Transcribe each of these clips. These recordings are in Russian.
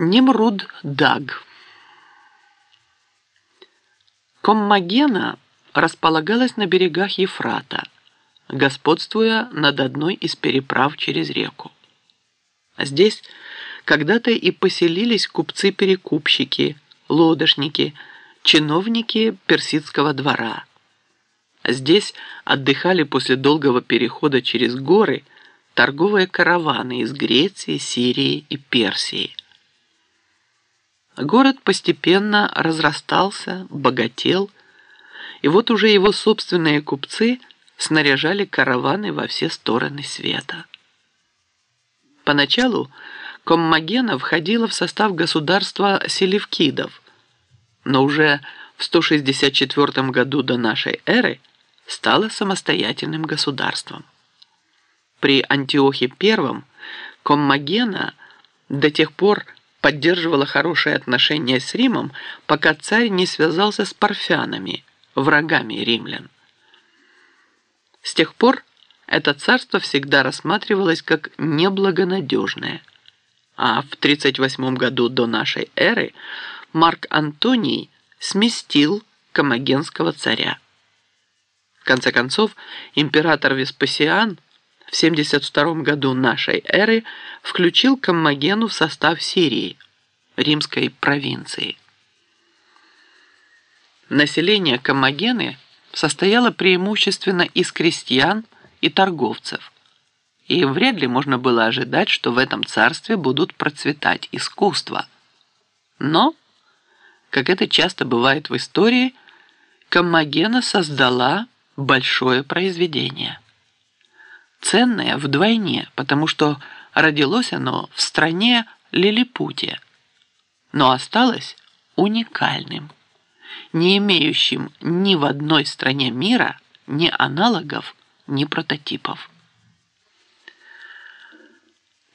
Нимруд-Даг Коммагена располагалась на берегах Ефрата, господствуя над одной из переправ через реку. Здесь когда-то и поселились купцы-перекупщики, лодочники, чиновники персидского двора. Здесь отдыхали после долгого перехода через горы торговые караваны из Греции, Сирии и Персии. Город постепенно разрастался, богател, и вот уже его собственные купцы снаряжали караваны во все стороны света. Поначалу Коммагена входила в состав государства селевкидов, но уже в 164 году до нашей эры стала самостоятельным государством. При Антиохе I Коммагена до тех пор поддерживала хорошие отношения с Римом, пока царь не связался с парфянами, врагами римлян. С тех пор это царство всегда рассматривалось как неблагонадежное, а в 38 году до нашей эры Марк Антоний сместил Комагенского царя. В конце концов, император Веспасиан – в 72 году нашей эры включил Коммагену в состав Сирии, римской провинции. Население Коммагены состояло преимущественно из крестьян и торговцев, и вряд ли можно было ожидать, что в этом царстве будут процветать искусства. Но, как это часто бывает в истории, Коммагена создала большое произведение – ценное вдвойне, потому что родилось оно в стране Лилипутия, но осталось уникальным, не имеющим ни в одной стране мира ни аналогов, ни прототипов.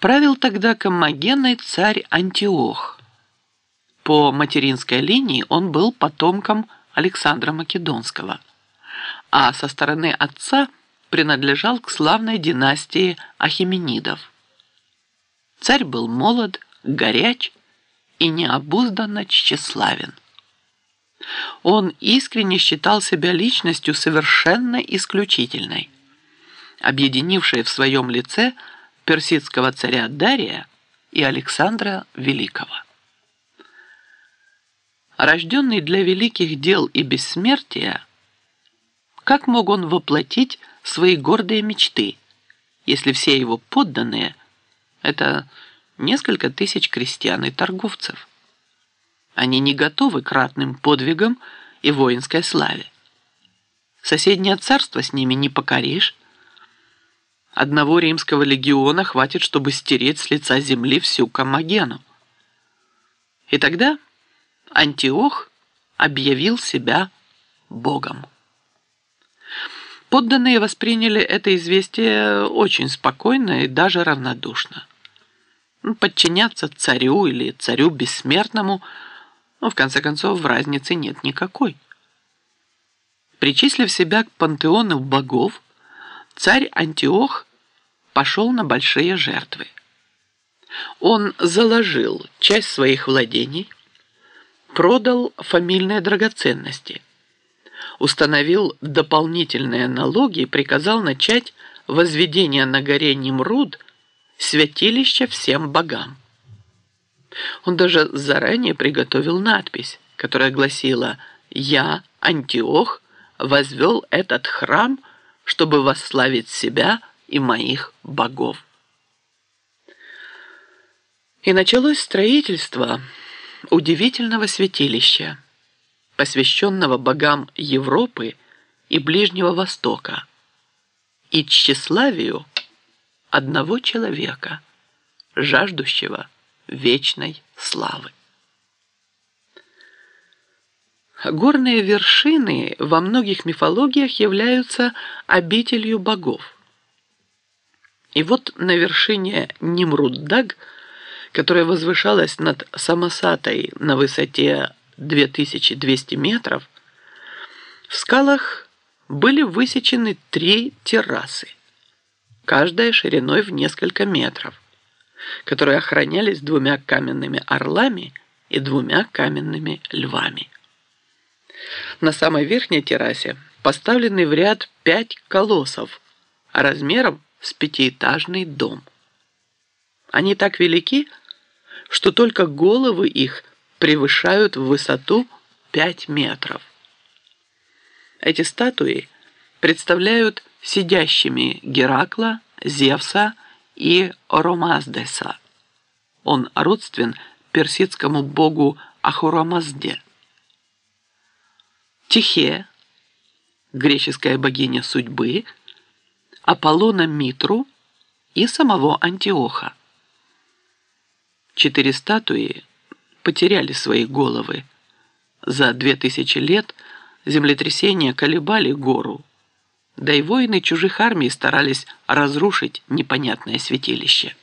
Правил тогда коммогенный царь Антиох. По материнской линии он был потомком Александра Македонского, а со стороны отца – принадлежал к славной династии Ахименидов. Царь был молод, горяч и необузданно тщеславен. Он искренне считал себя личностью совершенно исключительной, объединившей в своем лице персидского царя Дария и Александра Великого. Рожденный для великих дел и бессмертия, как мог он воплотить свои гордые мечты, если все его подданные – это несколько тысяч крестьян и торговцев. Они не готовы к ратным подвигам и воинской славе. Соседнее царство с ними не покоришь. Одного римского легиона хватит, чтобы стереть с лица земли всю Комагену. И тогда Антиох объявил себя Богом. Подданные восприняли это известие очень спокойно и даже равнодушно. Ну, подчиняться царю или царю бессмертному, ну, в конце концов, разницы нет никакой. Причислив себя к пантеону богов, царь Антиох пошел на большие жертвы. Он заложил часть своих владений, продал фамильные драгоценности – установил дополнительные налоги и приказал начать возведение на горе Нимруд святилища всем богам. Он даже заранее приготовил надпись, которая гласила «Я, Антиох, возвел этот храм, чтобы восславить себя и моих богов». И началось строительство удивительного святилища, посвященного богам Европы и Ближнего Востока, и тщеславию одного человека, жаждущего вечной славы. Горные вершины во многих мифологиях являются обителью богов. И вот на вершине Нимруддаг, которая возвышалась над Самосатой на высоте 2200 метров, в скалах были высечены три террасы, каждая шириной в несколько метров, которые охранялись двумя каменными орлами и двумя каменными львами. На самой верхней террасе поставлены в ряд пять колоссов размером с пятиэтажный дом. Они так велики, что только головы их превышают в высоту 5 метров. Эти статуи представляют сидящими Геракла, Зевса и Ромаздеса. Он родствен персидскому богу Ахурамазде. Тихе, греческая богиня судьбы, Аполлона Митру и самого Антиоха. Четыре статуи потеряли свои головы. За две тысячи лет землетрясения колебали гору, да и воины чужих армий старались разрушить непонятное святилище.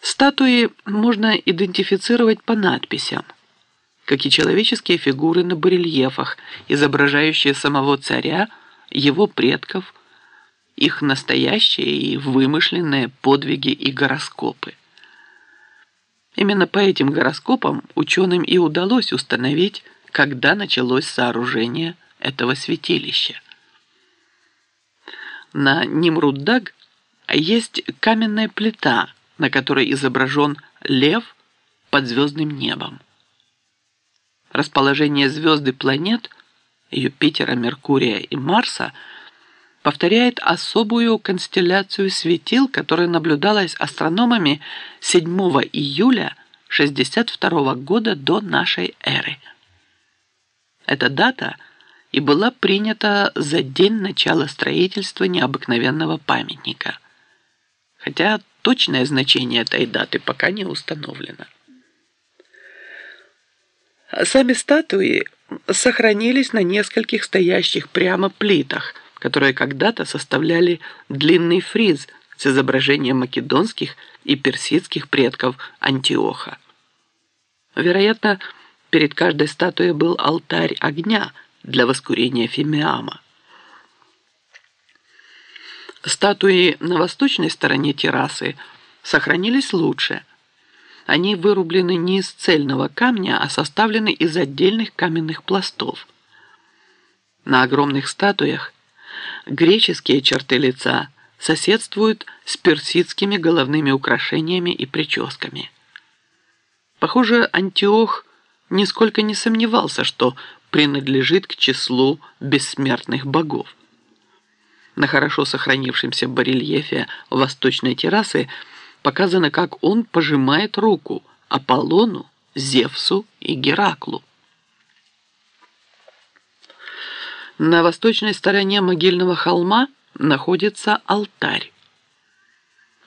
Статуи можно идентифицировать по надписям, как и человеческие фигуры на барельефах, изображающие самого царя, его предков, их настоящие и вымышленные подвиги и гороскопы. Именно по этим гороскопам ученым и удалось установить, когда началось сооружение этого святилища. На Нимруддаг есть каменная плита, на которой изображен лев под звездным небом. Расположение звезд и планет Юпитера, Меркурия и Марса повторяет особую констелляцию светил, которая наблюдалась астрономами 7 июля 62 года до нашей эры. Эта дата – и была принята за день начала строительства необыкновенного памятника, хотя точное значение этой даты пока не установлено. Сами статуи сохранились на нескольких стоящих прямо плитах, которые когда-то составляли длинный фриз с изображением македонских и персидских предков Антиоха. Вероятно, перед каждой статуей был алтарь огня – для воскурения фимиама. Статуи на восточной стороне террасы сохранились лучше. Они вырублены не из цельного камня, а составлены из отдельных каменных пластов. На огромных статуях греческие черты лица соседствуют с персидскими головными украшениями и прическами. Похоже, Антиох нисколько не сомневался, что принадлежит к числу бессмертных богов. На хорошо сохранившемся барельефе восточной террасы показано, как он пожимает руку Аполлону, Зевсу и Гераклу. На восточной стороне могильного холма находится алтарь.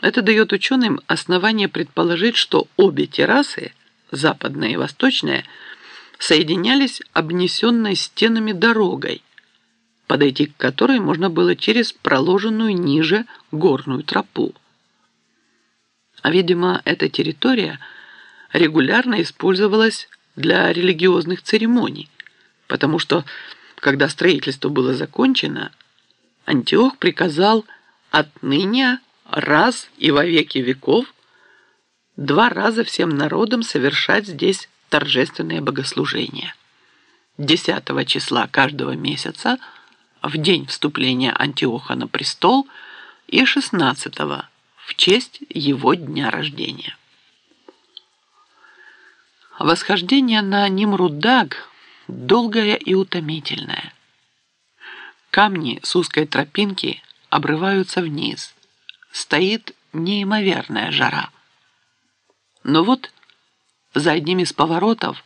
Это дает ученым основание предположить, что обе террасы, западная и восточная, соединялись обнесенной стенами дорогой, подойти к которой можно было через проложенную ниже горную тропу. А, видимо, эта территория регулярно использовалась для религиозных церемоний, потому что, когда строительство было закончено, Антиох приказал отныне раз и во веки веков два раза всем народам совершать здесь торжественные богослужения. 10 числа каждого месяца в день вступления Антиоха на престол и 16 в честь его дня рождения. Восхождение на Нимрудаг долгое и утомительное. Камни с узкой тропинки обрываются вниз. Стоит неимоверная жара. Но вот за одним из поворотов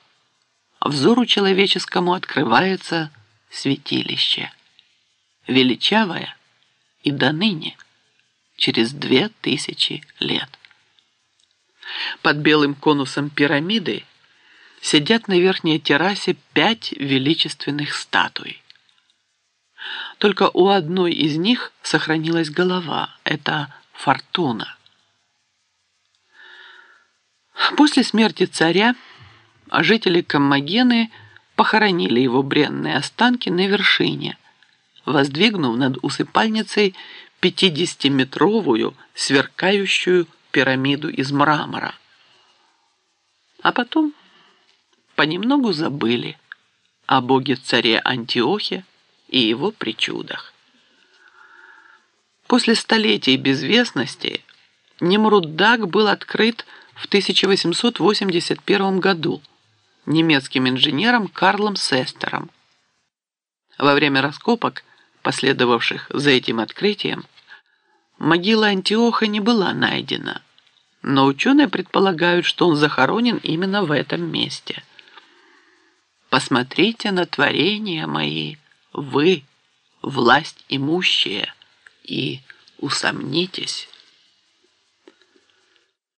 взору человеческому открывается святилище, величавое и до ныне, через две тысячи лет. Под белым конусом пирамиды сидят на верхней террасе пять величественных статуй. Только у одной из них сохранилась голова. Это Фортуна. После смерти царя жители Коммагены похоронили его бренные останки на вершине, воздвигнув над усыпальницей 50-метровую сверкающую пирамиду из мрамора. А потом понемногу забыли о боге-царе Антиохе и его причудах. После столетий безвестности Немруддак был открыт в 1881 году немецким инженером Карлом Сестером. Во время раскопок, последовавших за этим открытием, могила Антиоха не была найдена, но ученые предполагают, что он захоронен именно в этом месте. Посмотрите на творения мои, вы, власть имущие, и усомнитесь.